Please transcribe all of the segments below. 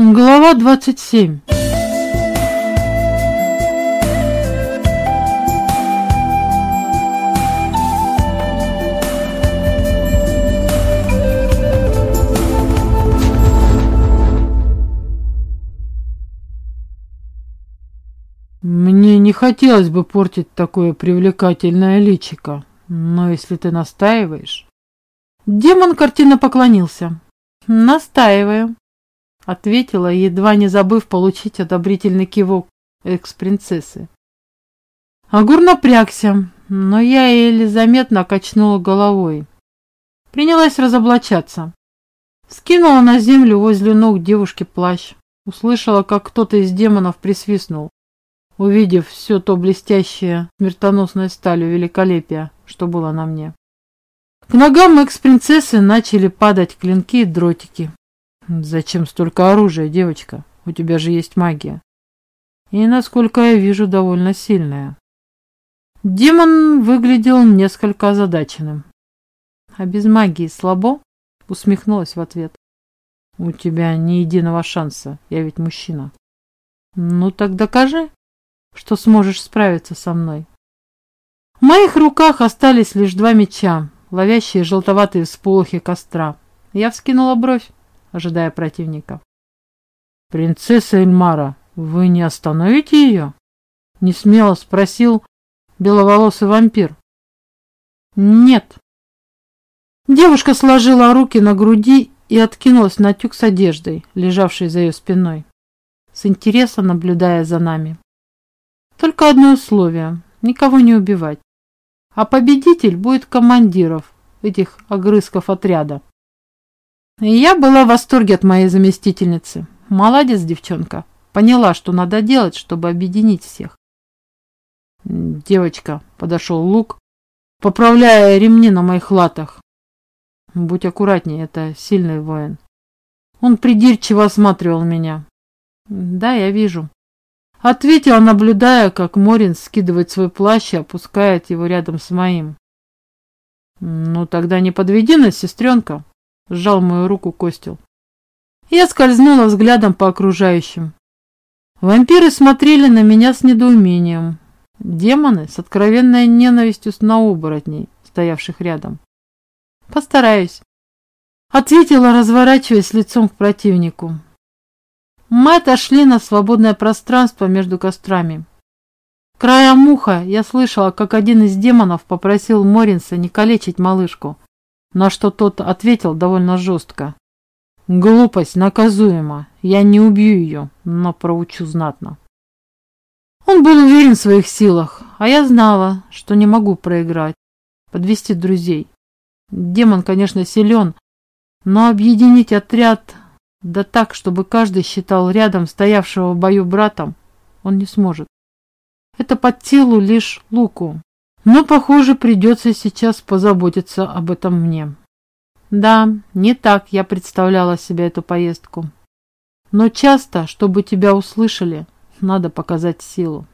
Глава 27 Мне не хотелось бы портить такое привлекательное личико, но если ты настаиваешь... Демон картина поклонился. Настаиваю ответила, едва не забыв получить одобрительный кивок экс-принцессы. Агур напрягся, но я еле заметно качнула головой. Принялась разоблачаться. Скинула на землю возле ног девушки плащ. Услышала, как кто-то из демонов присвистнул, увидев все то блестящее смертоносной сталью великолепия, что было на мне. К ногам экс-принцессы начали падать клинки и дротики. Зачем столько оружия, девочка? У тебя же есть магия. И, насколько я вижу, довольно сильная. Демон выглядел несколько озадаченным. А без магии слабо? Усмехнулась в ответ. У тебя ни единого шанса, я ведь мужчина. Ну так докажи, что сможешь справиться со мной. В моих руках остались лишь два меча, ловящие желтоватые всполохи костра. Я вскинула бровь ожидая противника. «Принцесса Эльмара, вы не остановите ее?» Несмело спросил беловолосый вампир. «Нет». Девушка сложила руки на груди и откинулась на тюк с одеждой, лежавшей за ее спиной, с интересом наблюдая за нами. Только одно условие – никого не убивать. А победитель будет командиров этих огрызков отряда. Я была в восторге от моей заместительницы. Молодец, девчонка. Поняла, что надо делать, чтобы объединить всех. Девочка, подошел Лук, поправляя ремни на моих латах. Будь аккуратнее, это сильный воин. Он придирчиво осматривал меня. Да, я вижу. Ответила, наблюдая, как Морин скидывает свой плащ и опускает его рядом с моим. Ну, тогда не подведи нас, сестренка сжал мою руку Костел. Я скользнула взглядом по окружающим. Вампиры смотрели на меня с недоумением. Демоны с откровенной ненавистью на оборотней, стоявших рядом. Постараюсь. Ответила, разворачиваясь лицом к противнику. Мы отошли на свободное пространство между кострами. Краем муха я слышала, как один из демонов попросил Моринса не калечить малышку, на что тот ответил довольно жестко. Глупость наказуема. Я не убью ее, но проучу знатно. Он был уверен в своих силах, а я знала, что не могу проиграть, подвести друзей. Демон, конечно, силен, но объединить отряд, да так, чтобы каждый считал рядом стоявшего в бою братом, он не сможет. Это под силу лишь Луку, но, похоже, придется сейчас позаботиться об этом мне. Да, не так я представляла себе эту поездку. Но часто, чтобы тебя услышали, надо показать силу.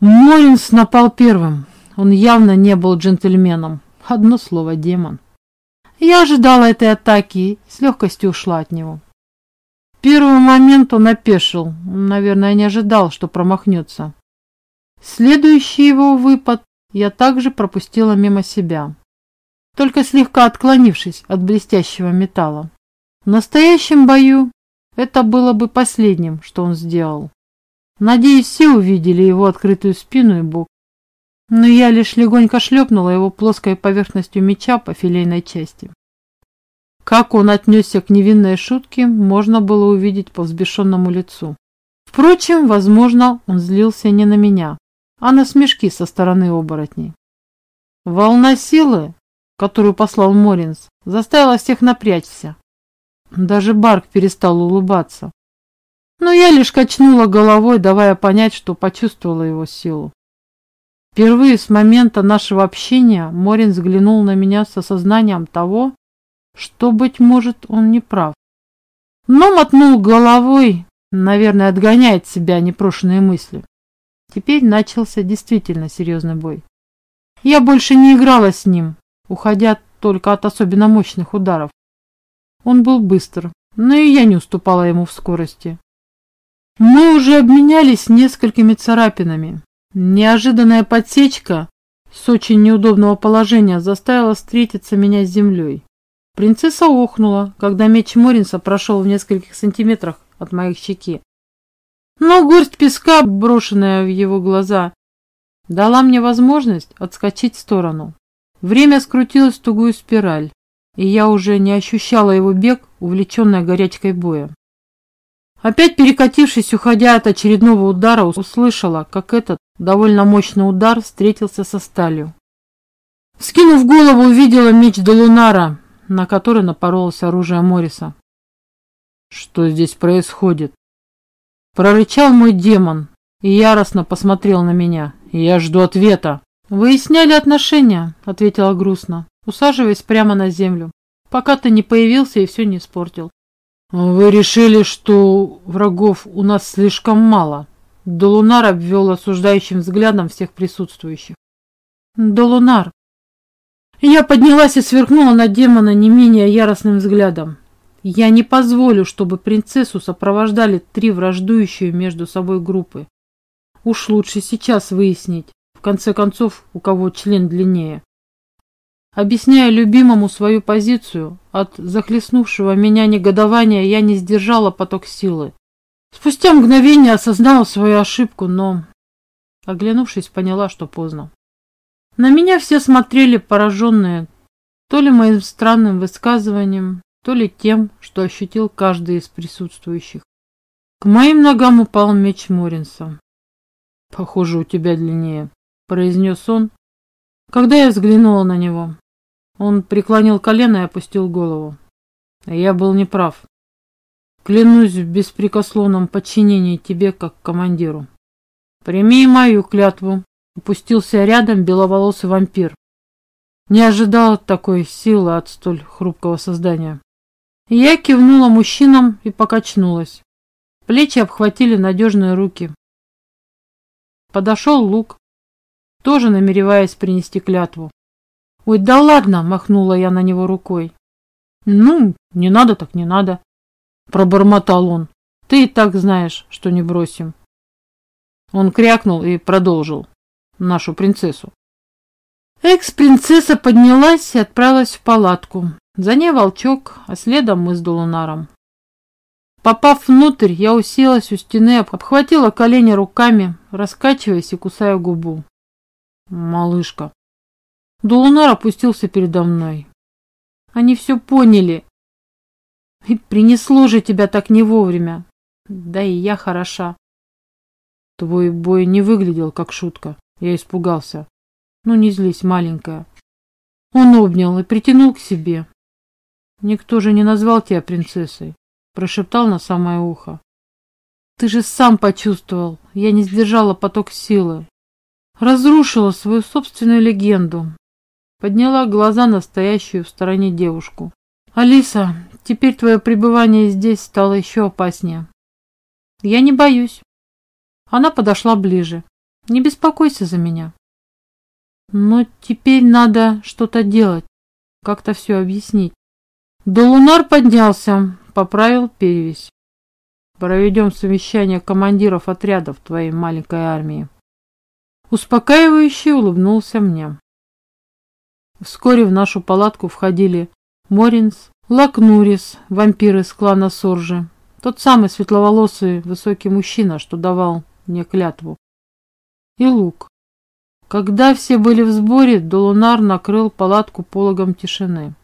Моринс напал первым. Он явно не был джентльменом. Одно слово демон. Я ожидала этой атаки и с легкостью ушла от него. В первый момент он опешил. Наверное, не ожидал, что промахнется. Следующий его выпад я также пропустила мимо себя, только слегка отклонившись от блестящего металла. В настоящем бою это было бы последним, что он сделал. Надеюсь, все увидели его открытую спину и бок. Но я лишь легонько шлепнула его плоской поверхностью меча по филейной части. Как он отнесся к невинной шутке, можно было увидеть по взбешенному лицу. Впрочем, возможно, он злился не на меня, а на смешки со стороны оборотней. Волна силы, которую послал Моринс, заставила всех напрячься. Даже Барк перестал улыбаться. Но я лишь качнула головой, давая понять, что почувствовала его силу. Впервые с момента нашего общения Морин взглянул на меня с осознанием того, что, быть может, он не прав. Но мотнул головой, наверное, отгоняет себя непрошенные мысли. Теперь начался действительно серьезный бой. Я больше не играла с ним, уходя только от особенно мощных ударов. Он был быстр, но и я не уступала ему в скорости. Мы уже обменялись несколькими царапинами. Неожиданная подсечка с очень неудобного положения заставила встретиться меня с землей. Принцесса охнула, когда меч Моринса прошел в нескольких сантиметрах от моих щеки. Но горсть песка, брошенная в его глаза, дала мне возможность отскочить в сторону. Время скрутилось в тугую спираль, и я уже не ощущала его бег, увлеченная горячкой боя. Опять перекатившись, уходя от очередного удара, услышала, как этот довольно мощный удар встретился со сталью. Скинув голову, увидела меч Долунара, на который напоролось оружие Мориса. Что здесь происходит? Прорычал мой демон и яростно посмотрел на меня. Я жду ответа. Выясняли отношения, ответила грустно, усаживаясь прямо на землю, пока ты не появился и все не испортил. Вы решили, что врагов у нас слишком мало. Долунар обвел осуждающим взглядом всех присутствующих. Долунар. Я поднялась и сверкнула на демона не менее яростным взглядом. Я не позволю, чтобы принцессу сопровождали три враждующие между собой группы. Уж лучше сейчас выяснить, в конце концов, у кого член длиннее. Объясняя любимому свою позицию, от захлестнувшего меня негодования я не сдержала поток силы. Спустя мгновение осознала свою ошибку, но, оглянувшись, поняла, что поздно. На меня все смотрели пораженные то ли моим странным высказыванием, то ли тем, что ощутил каждый из присутствующих. К моим ногам упал меч Моринса. «Похоже, у тебя длиннее», — произнес он, когда я взглянула на него. Он преклонил колено и опустил голову. Я был неправ. Клянусь в беспрекословном подчинении тебе, как командиру. Прими мою клятву. Упустился рядом беловолосый вампир. Не ожидал такой силы от столь хрупкого создания. Я кивнула мужчинам и покачнулась. Плечи обхватили надежные руки. Подошел Лук, тоже намереваясь принести клятву. «Ой, да ладно!» – махнула я на него рукой. «Ну, не надо так не надо», – пробормотал он. «Ты и так знаешь, что не бросим». Он крякнул и продолжил. Нашу принцессу. Экс-принцесса поднялась и отправилась в палатку. За ней волчок, а следом мы с Долунаром. Попав внутрь, я уселась у стены, обхватила колени руками, раскачиваясь и кусая губу. Малышка. Долунар опустился передо мной. Они все поняли. И принесло же тебя так не вовремя. Да и я хороша. Твой бой не выглядел как шутка. Я испугался. Ну не злись, маленькая. Он обнял и притянул к себе. Никто же не назвал тебя принцессой, прошептал на самое ухо. Ты же сам почувствовал, я не сдержала поток силы. Разрушила свою собственную легенду. Подняла глаза на стоящую в стороне девушку. Алиса, теперь твое пребывание здесь стало еще опаснее. Я не боюсь. Она подошла ближе. Не беспокойся за меня. Но теперь надо что-то делать, как-то все объяснить. Долунар поднялся, поправил перевязь. Проведем совещание командиров отрядов твоей маленькой армии. Успокаивающе улыбнулся мне. Вскоре в нашу палатку входили Моринс, Лакнурис, вампир из клана Соржи, тот самый светловолосый высокий мужчина, что давал мне клятву, и Лук. Когда все были в сборе, Долунар накрыл палатку пологом тишины.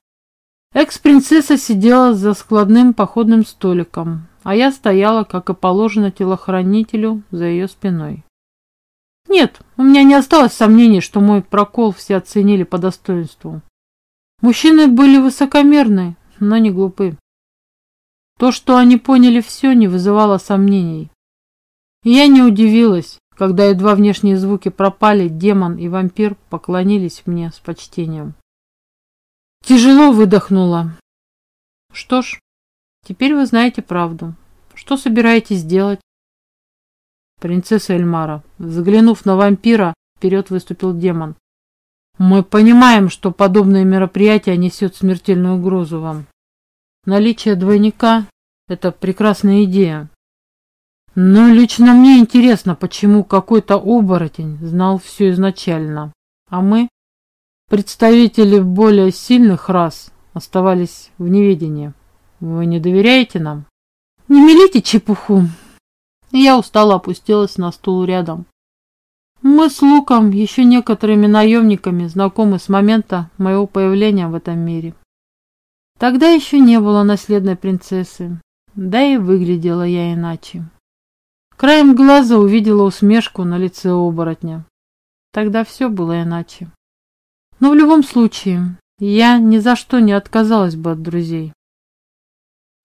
Экс-принцесса сидела за складным походным столиком, а я стояла, как и положено телохранителю, за ее спиной. Нет, у меня не осталось сомнений, что мой прокол все оценили по достоинству. Мужчины были высокомерны, но не глупы. То, что они поняли все, не вызывало сомнений. И я не удивилась, когда едва внешние звуки пропали, демон и вампир поклонились мне с почтением. Тяжело выдохнула. Что ж, теперь вы знаете правду. Что собираетесь делать? Принцесса Эльмара, взглянув на вампира, вперед выступил демон. Мы понимаем, что подобное мероприятие несет смертельную угрозу вам. Наличие двойника это прекрасная идея. Но лично мне интересно, почему какой-то оборотень знал все изначально, а мы, представители более сильных рас, оставались в неведении. Вы не доверяете нам? Не мелите чепуху. Я устало опустилась на стул рядом. Мы с Луком, еще некоторыми наемниками, знакомы с момента моего появления в этом мире. Тогда еще не было наследной принцессы, да и выглядела я иначе. Краем глаза увидела усмешку на лице оборотня. Тогда все было иначе. Но в любом случае, я ни за что не отказалась бы от друзей.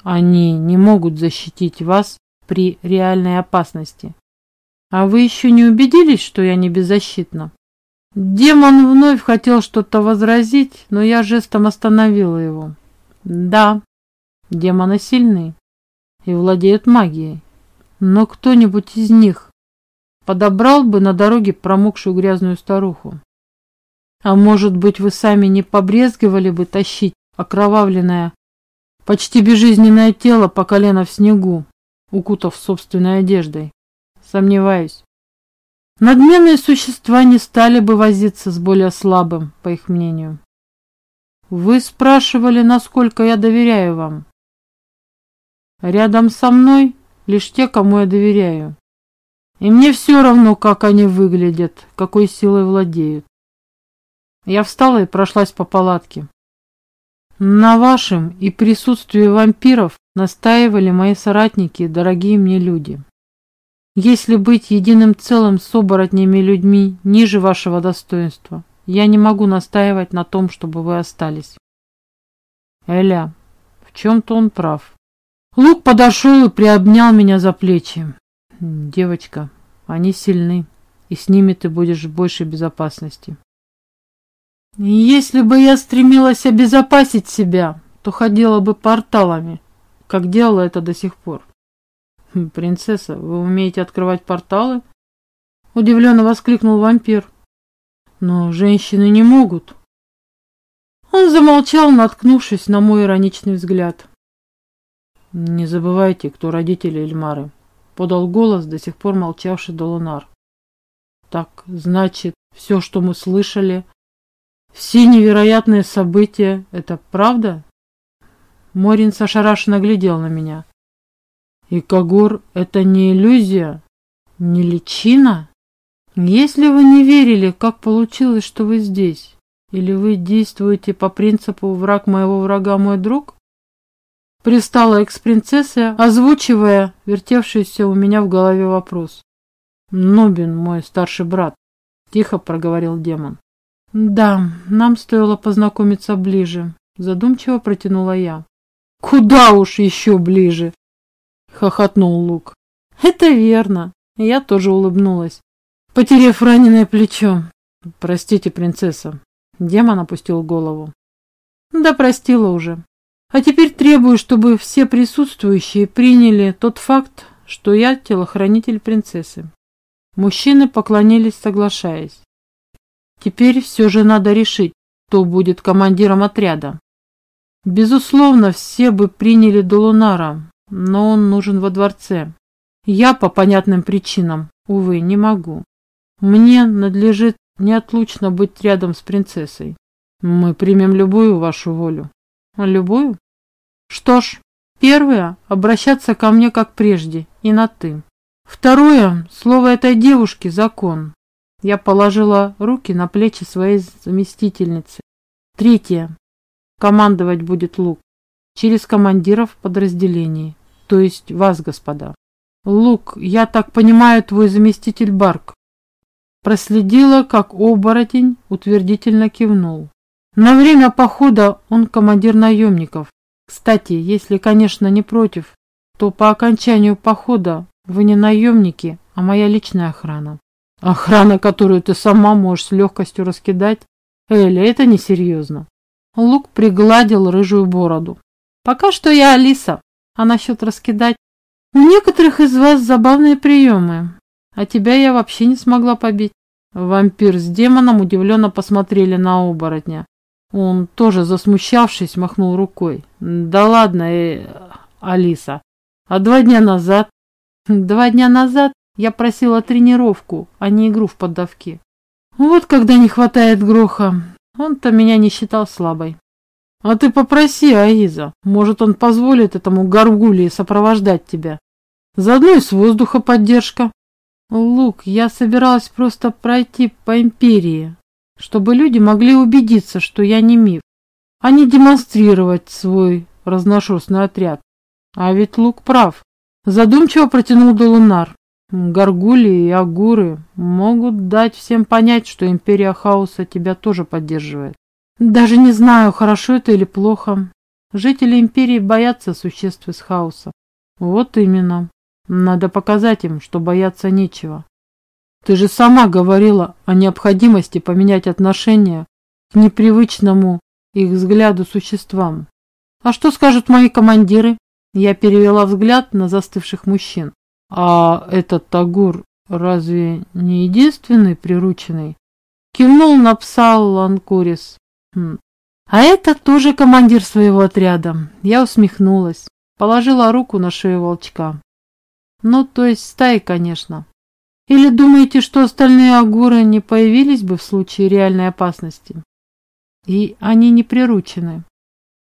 Они не могут защитить вас при реальной опасности. А вы еще не убедились, что я не беззащитна? Демон вновь хотел что-то возразить, но я жестом остановила его. Да, демоны сильны и владеют магией. Но кто-нибудь из них подобрал бы на дороге промокшую грязную старуху. А может быть, вы сами не побрезговали бы тащить окровавленное, почти безжизненное тело по колено в снегу, укутав собственной одеждой? Сомневаюсь. Надменные существа не стали бы возиться с более слабым, по их мнению. Вы спрашивали, насколько я доверяю вам. Рядом со мной лишь те, кому я доверяю. И мне все равно, как они выглядят, какой силой владеют. Я встала и прошлась по палатке. На вашем и присутствии вампиров настаивали мои соратники, дорогие мне люди. Если быть единым целым с оборотнями людьми ниже вашего достоинства, я не могу настаивать на том, чтобы вы остались. Эля, в чем-то он прав. Лук подошел и приобнял меня за плечи. Девочка, они сильны, и с ними ты будешь в большей безопасности. Если бы я стремилась обезопасить себя, то ходила бы порталами, как делала это до сих пор. Принцесса, вы умеете открывать порталы? Удивленно воскликнул вампир. Но женщины не могут. Он замолчал, наткнувшись на мой ироничный взгляд. «Не забывайте, кто родители Эльмары», — подал голос до сих пор молчавший Долунар. «Так, значит, все, что мы слышали, все невероятные события, это правда?» Морин ошарашенно глядел на меня. «И Кагор — это не иллюзия, не личина? Если вы не верили, как получилось, что вы здесь? Или вы действуете по принципу «враг моего врага мой друг»?» Пристала экс-принцесса, озвучивая вертевшийся у меня в голове вопрос. «Нобин, мой старший брат», — тихо проговорил демон. «Да, нам стоило познакомиться ближе», — задумчиво протянула я. «Куда уж еще ближе?» — хохотнул Лук. «Это верно». Я тоже улыбнулась, потеряв раненое плечо. «Простите, принцесса». Демон опустил голову. «Да простила уже. А теперь требую, чтобы все присутствующие приняли тот факт, что я телохранитель принцессы. Мужчины поклонились, соглашаясь. Теперь все же надо решить, кто будет командиром отряда. Безусловно, все бы приняли Долунара, но он нужен во дворце. Я по понятным причинам, увы, не могу. Мне надлежит неотлучно быть рядом с принцессой. Мы примем любую вашу волю. Любую? Что ж, первое – обращаться ко мне как прежде и на «ты». Второе – слово этой девушки – закон. Я положила руки на плечи своей заместительницы. Третье – командовать будет Лук через командиров подразделений, то есть вас, господа. Лук, я так понимаю, твой заместитель Барк. Проследила, как оборотень утвердительно кивнул. На время похода он командир наемников, кстати, если, конечно, не против, то по окончанию похода вы не наемники, а моя личная охрана. Охрана, которую ты сама можешь с легкостью раскидать? Эля, это несерьезно. Лук пригладил рыжую бороду. Пока что я Алиса, а насчет раскидать? У некоторых из вас забавные приемы, а тебя я вообще не смогла побить. Вампир с демоном удивленно посмотрели на оборотня. Он тоже, засмущавшись, махнул рукой. «Да ладно, э, Алиса, А два дня назад? Два дня назад я просила тренировку, а не игру в поддавки. Вот когда не хватает гроха. Он-то меня не считал слабой. А ты попроси Аиза. Может, он позволит этому горгулии сопровождать тебя. Заодно и с воздуха поддержка. Лук, я собиралась просто пройти по империи, чтобы люди могли убедиться, что я не миф, а не демонстрировать свой разношерстный отряд. А ведь Лук прав. Задумчиво протянул Долунар. Гаргули и Агуры могут дать всем понять, что Империя Хаоса тебя тоже поддерживает. Даже не знаю, хорошо это или плохо. Жители Империи боятся существ из Хаоса. Вот именно. Надо показать им, что бояться нечего. Ты же сама говорила о необходимости поменять отношение к непривычному их взгляду существам. А что скажут мои командиры? Я перевела взгляд на застывших мужчин. А этот Тагур разве не единственный прирученный? Кивнул на пса Ланкурис. Хм. А это тоже командир своего отряда. Я усмехнулась. Положила руку на шею волчка. Ну, то есть стаи, конечно. Или думаете, что остальные агуры не появились бы в случае реальной опасности? И они не приручены.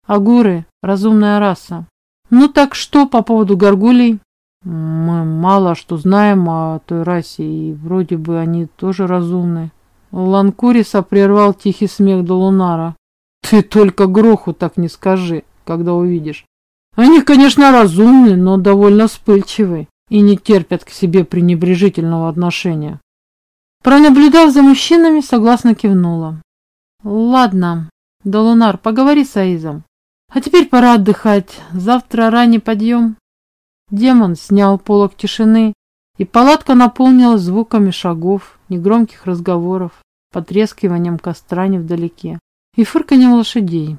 Агуры – разумная раса. Ну так что по поводу горгулей? Мы мало что знаем о той расе, и вроде бы они тоже разумны. Ланкуриса прервал тихий смех Долунара. Ты только гроху так не скажи, когда увидишь. Они, конечно, разумны, но довольно вспыльчивы и не терпят к себе пренебрежительного отношения. Пронаблюдав за мужчинами, согласно кивнула. Ладно, Долунар, поговори с Аизом. А теперь пора отдыхать. Завтра ранний подъем. Демон снял полок тишины, и палатка наполнилась звуками шагов, негромких разговоров, потрескиванием костра невдалеке и фырканьем лошадей.